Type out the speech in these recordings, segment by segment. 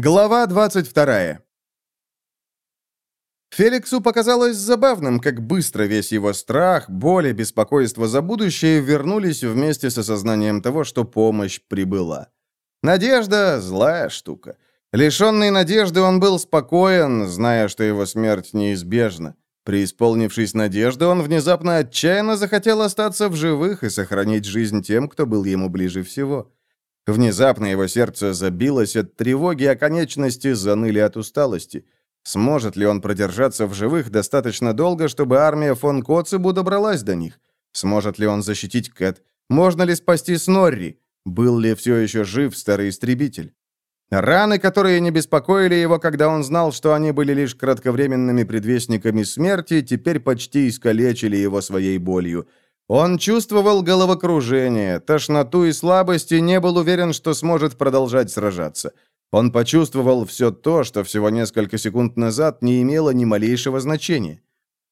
Глава 22. Феликсу показалось забавным, как быстро весь его страх, боль и беспокойство за будущее вернулись вместе с осознанием того, что помощь прибыла. Надежда – злая штука. Лишенный надежды он был спокоен, зная, что его смерть неизбежна. Преисполнившись надежды, он внезапно отчаянно захотел остаться в живых и сохранить жизнь тем, кто был ему ближе всего. Внезапно его сердце забилось от тревоги, а конечности заныли от усталости. Сможет ли он продержаться в живых достаточно долго, чтобы армия фон Коцебу добралась до них? Сможет ли он защитить Кэт? Можно ли спасти Снорри? Был ли все еще жив старый истребитель? Раны, которые не беспокоили его, когда он знал, что они были лишь кратковременными предвестниками смерти, теперь почти искалечили его своей болью. Он чувствовал головокружение, тошноту и слабость и не был уверен, что сможет продолжать сражаться. Он почувствовал все то, что всего несколько секунд назад не имело ни малейшего значения.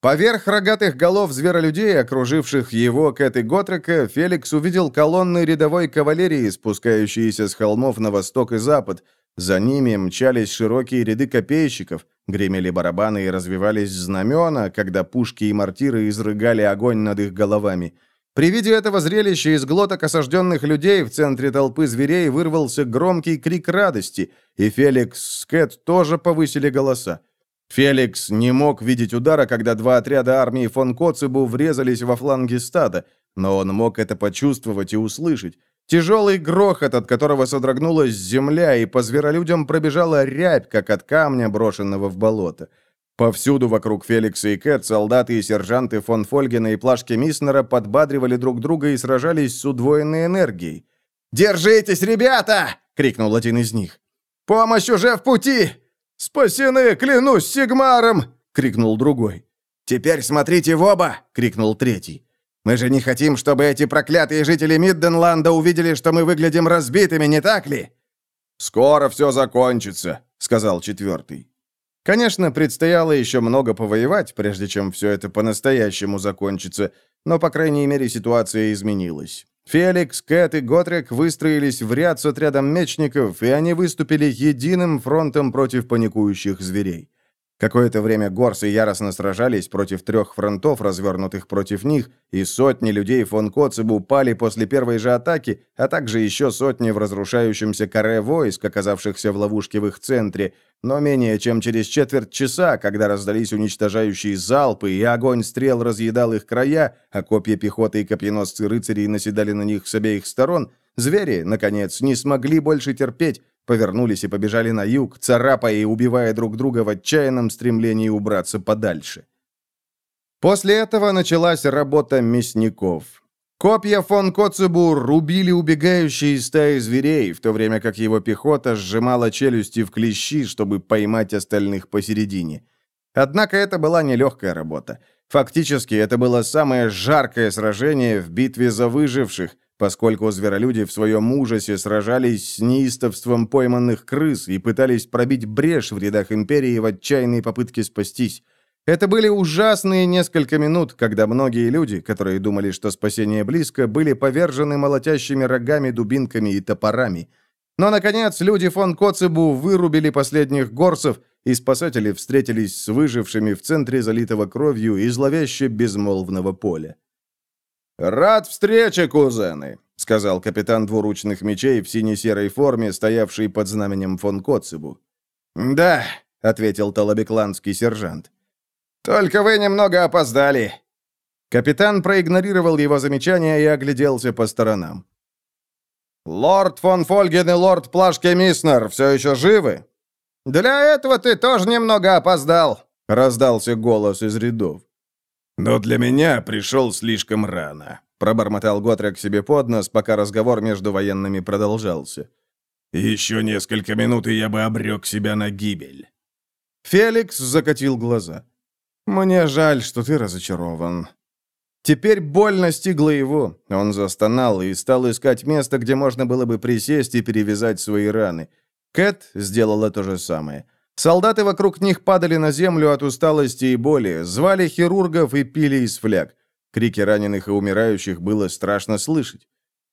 Поверх рогатых голов зверолюдей, окруживших его, Кэт и Готрека, Феликс увидел колонны рядовой кавалерии, спускающиеся с холмов на восток и запад. За ними мчались широкие ряды копейщиков, гремели барабаны и развивались знамена, когда пушки и мортиры изрыгали огонь над их головами. При виде этого зрелища из глоток осажденных людей в центре толпы зверей вырвался громкий крик радости, и Феликс с Кэт тоже повысили голоса. Феликс не мог видеть удара, когда два отряда армии фон Коцебу врезались во фланги стада, но он мог это почувствовать и услышать. Тяжелый грохот, от которого содрогнулась земля, и по зверолюдям пробежала рябь, как от камня, брошенного в болото. Повсюду вокруг Феликса и Кэт солдаты и сержанты фон Фольгена и Плашки Миснера подбадривали друг друга и сражались с удвоенной энергией. «Держитесь, ребята!» — крикнул один из них. «Помощь уже в пути! «Спасены, клянусь Сигмаром!» — крикнул другой. «Теперь смотрите в оба!» — крикнул третий. «Мы же не хотим, чтобы эти проклятые жители Мидденланда увидели, что мы выглядим разбитыми, не так ли?» «Скоро все закончится», — сказал четвертый. Конечно, предстояло еще много повоевать, прежде чем все это по-настоящему закончится, но, по крайней мере, ситуация изменилась. Феликс, Кэт и Готрек выстроились в ряд с отрядом мечников, и они выступили единым фронтом против паникующих зверей. Какое-то время горсы яростно сражались против трех фронтов, развернутых против них, и сотни людей фон Коцебу упали после первой же атаки, а также еще сотни в разрушающемся каре войск, оказавшихся в ловушке в их центре. Но менее чем через четверть часа, когда раздались уничтожающие залпы, и огонь стрел разъедал их края, а копья пехоты и копьеносцы рыцарей наседали на них с обеих сторон, звери, наконец, не смогли больше терпеть, повернулись и побежали на юг, царапая и убивая друг друга в отчаянном стремлении убраться подальше. После этого началась работа мясников. Копья фон Коцебу рубили убегающие стаи зверей, в то время как его пехота сжимала челюсти в клещи, чтобы поймать остальных посередине. Однако это была нелегкая работа. Фактически, это было самое жаркое сражение в битве за выживших, поскольку зверолюди в своем ужасе сражались с неистовством пойманных крыс и пытались пробить брешь в рядах империи в отчаянной попытке спастись. Это были ужасные несколько минут, когда многие люди, которые думали, что спасение близко, были повержены молотящими рогами, дубинками и топорами. Но, наконец, люди фон Коцебу вырубили последних горцев, и спасатели встретились с выжившими в центре залитого кровью и зловеще безмолвного поля. «Рад встрече, кузены!» — сказал капитан двуручных мечей в сине-серой форме, стоявший под знаменем фон Коцебу. «Да», — ответил талабекландский сержант. «Только вы немного опоздали». Капитан проигнорировал его замечание и огляделся по сторонам. «Лорд фон Фольген и лорд Плашке Миснер все еще живы?» «Для этого ты тоже немного опоздал», — раздался голос из рядов. «Но для меня пришел слишком рано», — пробормотал Готрек себе под нос, пока разговор между военными продолжался. «Еще несколько минут, и я бы обрек себя на гибель». Феликс закатил глаза. «Мне жаль, что ты разочарован». Теперь боль настигла его. Он застонал и стал искать место, где можно было бы присесть и перевязать свои раны. Кэт сделала то же самое. Солдаты вокруг них падали на землю от усталости и боли, звали хирургов и пили из фляг. Крики раненых и умирающих было страшно слышать.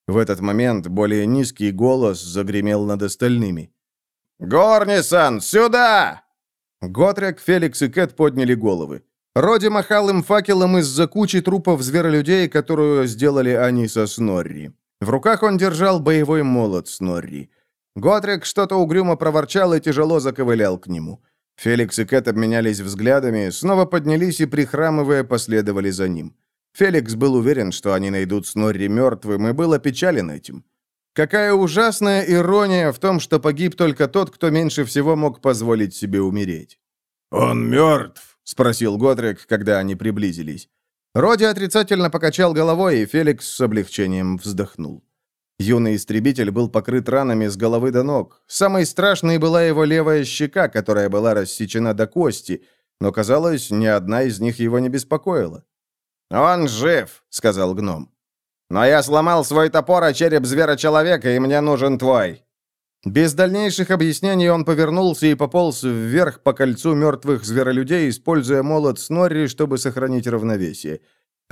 В этот момент более низкий голос загремел над остальными. «Горнисон, сюда!» Готрек, Феликс и Кэт подняли головы. Роди махал им факелом из-за кучи трупов зверолюдей, которую сделали они со Снорри. В руках он держал боевой молот Снорри. Готрек что-то угрюмо проворчал и тяжело заковылял к нему. Феликс и Кэт обменялись взглядами, снова поднялись и, прихрамывая, последовали за ним. Феликс был уверен, что они найдут Снорри мертвым, и был опечален этим. Какая ужасная ирония в том, что погиб только тот, кто меньше всего мог позволить себе умереть. «Он мертв?» — спросил Годрик, когда они приблизились. Роди отрицательно покачал головой, и Феликс с облегчением вздохнул. Юный истребитель был покрыт ранами с головы до ног. Самой страшной была его левая щека, которая была рассечена до кости, но, казалось, ни одна из них его не беспокоила. «Он жив», — сказал гном. Но я сломал свой топор о череп звера-человека, и мне нужен твой». Без дальнейших объяснений он повернулся и пополз вверх по кольцу мертвых зверолюдей, используя молот Снорри, чтобы сохранить равновесие.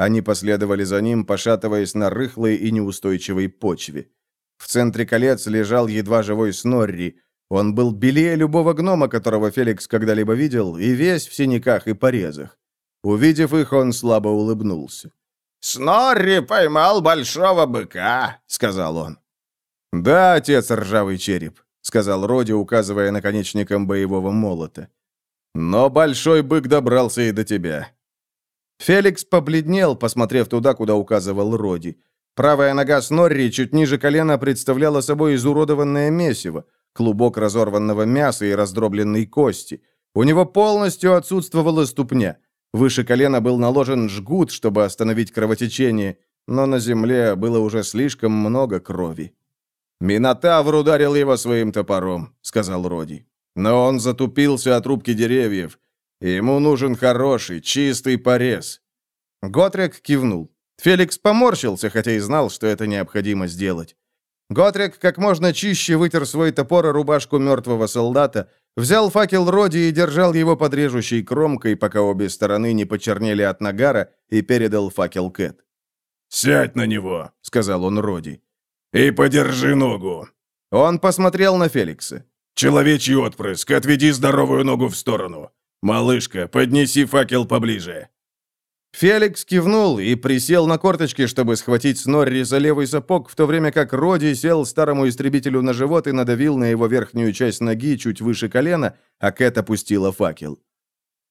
Они последовали за ним, пошатываясь на рыхлой и неустойчивой почве. В центре колец лежал едва живой Снорри. Он был белее любого гнома, которого Феликс когда-либо видел, и весь в синяках и порезах. Увидев их, он слабо улыбнулся. «Снорри поймал большого быка», — сказал он. «Да, отец ржавый череп», — сказал Роди, указывая наконечником боевого молота. «Но большой бык добрался и до тебя». Феликс побледнел, посмотрев туда, куда указывал Роди. Правая нога Снорри чуть ниже колена представляла собой изуродованное месиво, клубок разорванного мяса и раздробленной кости. У него полностью отсутствовала ступня — Выше колена был наложен жгут, чтобы остановить кровотечение, но на земле было уже слишком много крови. «Минотавр ударил его своим топором», — сказал Роди. «Но он затупился от рубки деревьев. Ему нужен хороший, чистый порез». Готрек кивнул. Феликс поморщился, хотя и знал, что это необходимо сделать. Готрек как можно чище вытер свой топор и рубашку мертвого солдата, взял факел Роди и держал его под режущей кромкой, пока обе стороны не почернели от нагара, и передал факел Кэт. «Сядь на него», — сказал он Роди. «И подержи ногу». Он посмотрел на Феликса. «Человечий отпрыск, отведи здоровую ногу в сторону. Малышка, поднеси факел поближе». Феликс кивнул и присел на корточки, чтобы схватить Снорри за левый сапог, в то время как Роди сел старому истребителю на живот и надавил на его верхнюю часть ноги чуть выше колена, а Кэт опустила факел.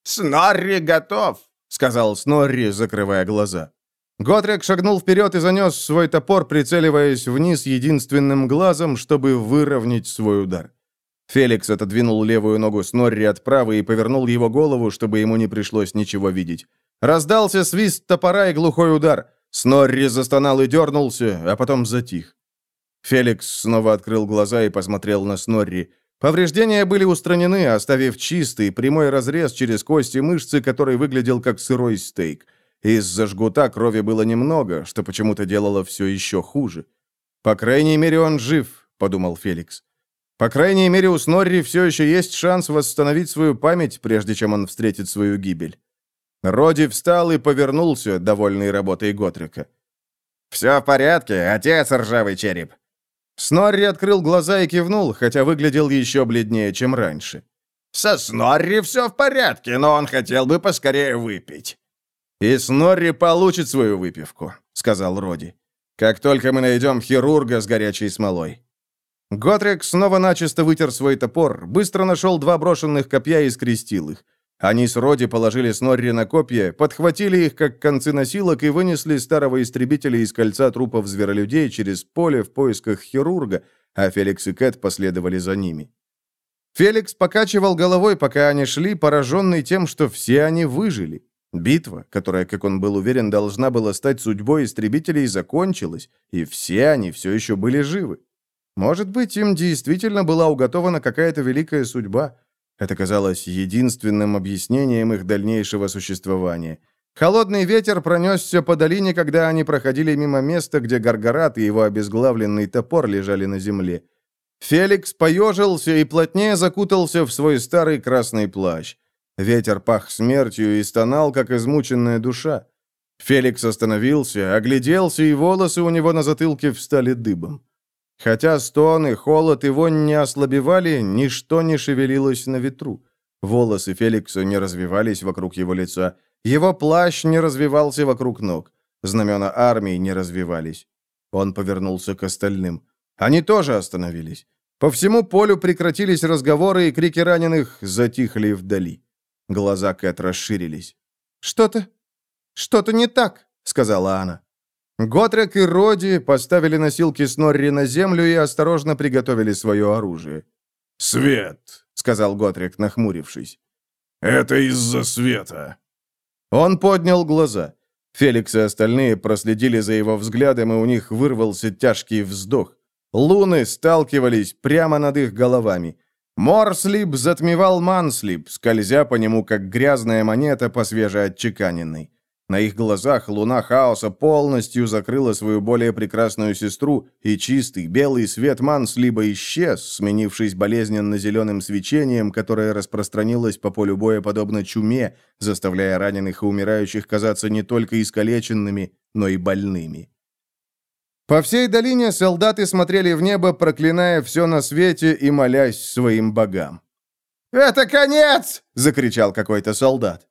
«Снорри готов!» — сказал Снорри, закрывая глаза. Готрик шагнул вперед и занес свой топор, прицеливаясь вниз единственным глазом, чтобы выровнять свой удар. Феликс отодвинул левую ногу Снорри от правой и повернул его голову, чтобы ему не пришлось ничего видеть. Раздался свист топора и глухой удар. Снорри застонал и дернулся, а потом затих. Феликс снова открыл глаза и посмотрел на Снорри. Повреждения были устранены, оставив чистый, прямой разрез через кости мышцы, который выглядел как сырой стейк. Из-за жгута крови было немного, что почему-то делало все еще хуже. «По крайней мере, он жив», — подумал Феликс. «По крайней мере, у Снорри все еще есть шанс восстановить свою память, прежде чем он встретит свою гибель». Роди встал и повернулся, довольный работой Готрика. «Все в порядке, отец ржавый череп». Снорри открыл глаза и кивнул, хотя выглядел еще бледнее, чем раньше. «Со Снорри все в порядке, но он хотел бы поскорее выпить». «И Снорри получит свою выпивку», — сказал Роди. «Как только мы найдем хирурга с горячей смолой». Готрик снова начисто вытер свой топор, быстро нашел два брошенных копья и скрестил их. Они с Роди положили Снорри на копья, подхватили их как концы носилок и вынесли старого истребителя из кольца трупов зверолюдей через поле в поисках хирурга, а Феликс и Кэт последовали за ними. Феликс покачивал головой, пока они шли, пораженный тем, что все они выжили. Битва, которая, как он был уверен, должна была стать судьбой истребителей, закончилась, и все они все еще были живы. Может быть, им действительно была уготована какая-то великая судьба — это казалось единственным объяснением их дальнейшего существования. Холодный ветер пронесся по долине, когда они проходили мимо места, где Гаргарат и его обезглавленный топор лежали на земле. Феликс поежился и плотнее закутался в свой старый красный плащ. Ветер пах смертью и стонал, как измученная душа. Феликс остановился, огляделся, и волосы у него на затылке встали дыбом. Хотя стоны, холод и вонь не ослабевали, ничто не шевелилось на ветру. Волосы Феликса не развивались вокруг его лица. Его плащ не развивался вокруг ног. Знамена армии не развивались. Он повернулся к остальным. Они тоже остановились. По всему полю прекратились разговоры, и крики раненых затихли вдали. Глаза Кэт расширились. «Что-то... что-то не так», — сказала она. Готрек и Роди поставили носилки Снорри на землю и осторожно приготовили свое оружие. «Свет», — сказал Готрек, нахмурившись. «Это из-за света». Он поднял глаза. Феликс и остальные проследили за его взглядом, и у них вырвался тяжкий вздох. Луны сталкивались прямо над их головами. Морслип затмевал Манслип, скользя по нему, как грязная монета по свежеотчеканенной. На их глазах луна хаоса полностью закрыла свою более прекрасную сестру, и чистый белый свет Манслиба исчез, сменившись болезненно-зеленым свечением, которое распространилось по полю боя подобно чуме, заставляя раненых и умирающих казаться не только искалеченными, но и больными. По всей долине солдаты смотрели в небо, проклиная все на свете и молясь своим богам. «Это конец!» — закричал какой-то солдат.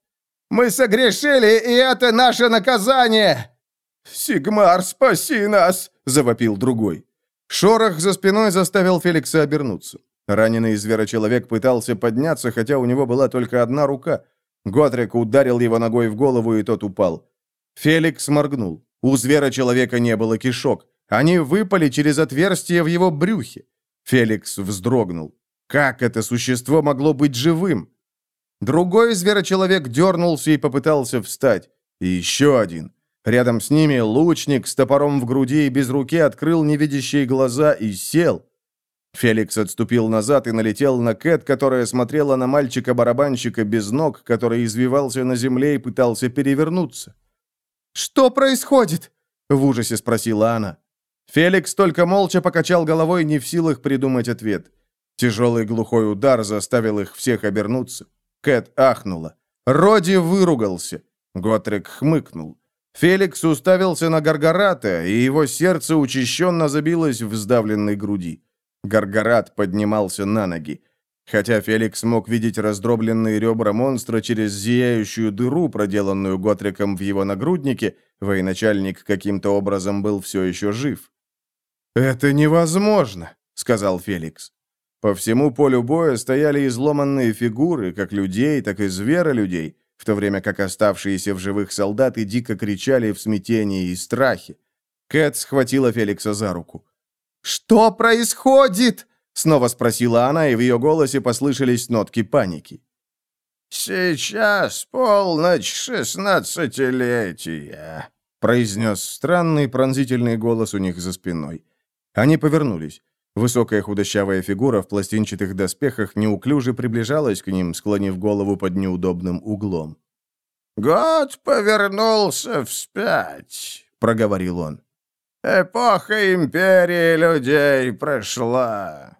Мы согрешили, и это наше наказание!» «Сигмар, спаси нас!» — завопил другой. Шорох за спиной заставил Феликса обернуться. Раненый зверочеловек пытался подняться, хотя у него была только одна рука. Готрик ударил его ногой в голову, и тот упал. Феликс моргнул. У зверочеловека не было кишок. Они выпали через отверстие в его брюхе. Феликс вздрогнул. Как это существо могло быть живым? Другой зверочеловек дернулся и попытался встать. И еще один. Рядом с ними лучник с топором в груди и без руки открыл невидящие глаза и сел. Феликс отступил назад и налетел на Кэт, которая смотрела на мальчика-барабанщика без ног, который извивался на земле и пытался перевернуться. «Что происходит?» — в ужасе спросила она. Феликс только молча покачал головой, не в силах придумать ответ. Тяжелый глухой удар заставил их всех обернуться. Кэт ахнула. Роди выругался. Готрик хмыкнул. Феликс уставился на Гаргарата, и его сердце учащенно забилось в сдавленной груди. Гаргарат поднимался на ноги. Хотя Феликс мог видеть раздробленные ребра монстра через зияющую дыру, проделанную Готриком в его нагруднике, военачальник каким-то образом был все еще жив. «Это невозможно», — сказал Феликс. По всему полю боя стояли изломанные фигуры, как людей, так и зверолюдей, в то время как оставшиеся в живых солдаты дико кричали в смятении и страхе. Кэт схватила Феликса за руку. «Что происходит?» — снова спросила она, и в ее голосе послышались нотки паники. «Сейчас полночь шестнадцатилетия», — произнес странный пронзительный голос у них за спиной. Они повернулись. Высокая худощавая фигура в пластинчатых доспехах неуклюже приближалась к ним, склонив голову под неудобным углом. «Год повернулся вспять», — проговорил он. «Эпоха империи людей прошла».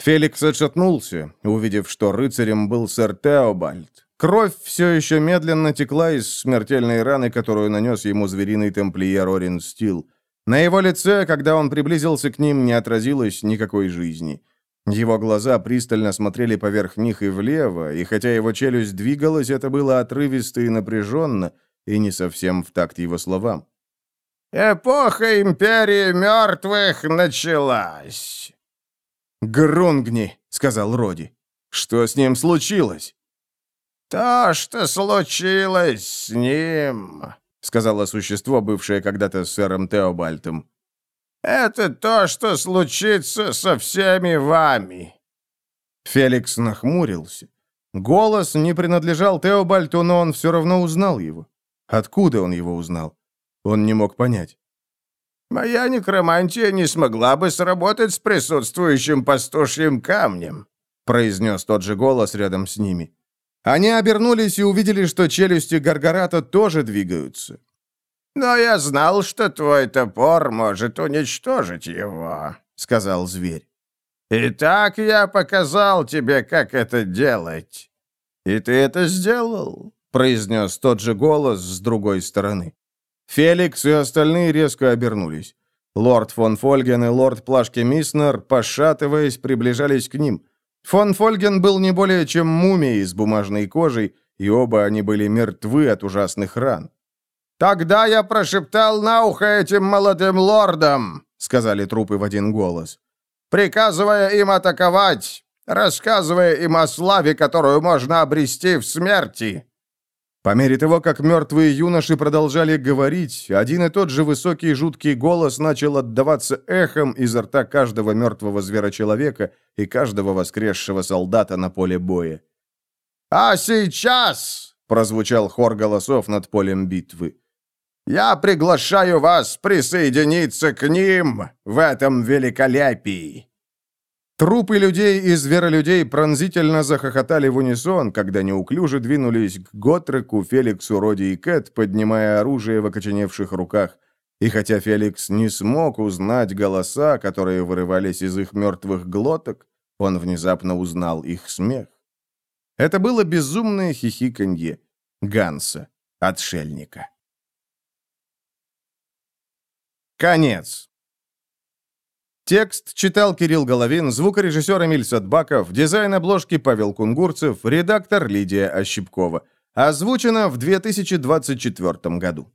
Феликс отшатнулся, увидев, что рыцарем был сэр Теобальд. Кровь все еще медленно текла из смертельной раны, которую нанес ему звериный темплиер Орин Стил. На его лице, когда он приблизился к ним, не отразилось никакой жизни. Его глаза пристально смотрели поверх них и влево, и хотя его челюсть двигалась, это было отрывисто и напряженно, и не совсем в такт его словам. «Эпоха империи мертвых началась!» «Грунгни!» — сказал Роди. «Что с ним случилось?» «То, что случилось с ним...» сказала существо, бывшее когда-то сэром Теобальтом. «Это то, что случится со всеми вами». Феликс нахмурился. Голос не принадлежал Теобальту, но он все равно узнал его. Откуда он его узнал? Он не мог понять. «Моя некромантия не смогла бы сработать с присутствующим пастушьим камнем», произнес тот же голос рядом с ними. Они обернулись и увидели, что челюсти Гаргарата тоже двигаются. «Но я знал, что твой топор может уничтожить его», — сказал зверь. «Итак, я показал тебе, как это делать. И ты это сделал», — произнес тот же голос с другой стороны. Феликс и остальные резко обернулись. Лорд фон Фольген и лорд Плашки Миснер, пошатываясь, приближались к ним. Фон Фольген был не более чем мумией с бумажной кожей, и оба они были мертвы от ужасных ран. «Тогда я прошептал на ухо этим молодым лордам», — сказали трупы в один голос, «приказывая им атаковать, рассказывая им о славе, которую можно обрести в смерти». По мере того, как мертвые юноши продолжали говорить, один и тот же высокий жуткий голос начал отдаваться эхом изо рта каждого мертвого зверочеловека и каждого воскресшего солдата на поле боя. «А сейчас!» — прозвучал хор голосов над полем битвы. «Я приглашаю вас присоединиться к ним в этом великолепии!» Трупы людей и зверолюдей пронзительно захохотали в унисон, когда неуклюже двинулись к Готреку, Феликсу, Роди и Кэт, поднимая оружие в окоченевших руках. И хотя Феликс не смог узнать голоса, которые вырывались из их мертвых глоток, он внезапно узнал их смех. Это было безумное хихиканье Ганса, отшельника. Конец. Текст читал Кирилл Головин, звукорежиссер Эмиль Садбаков, дизайн обложки Павел Кунгурцев, редактор Лидия Ощепкова. Озвучено в 2024 году.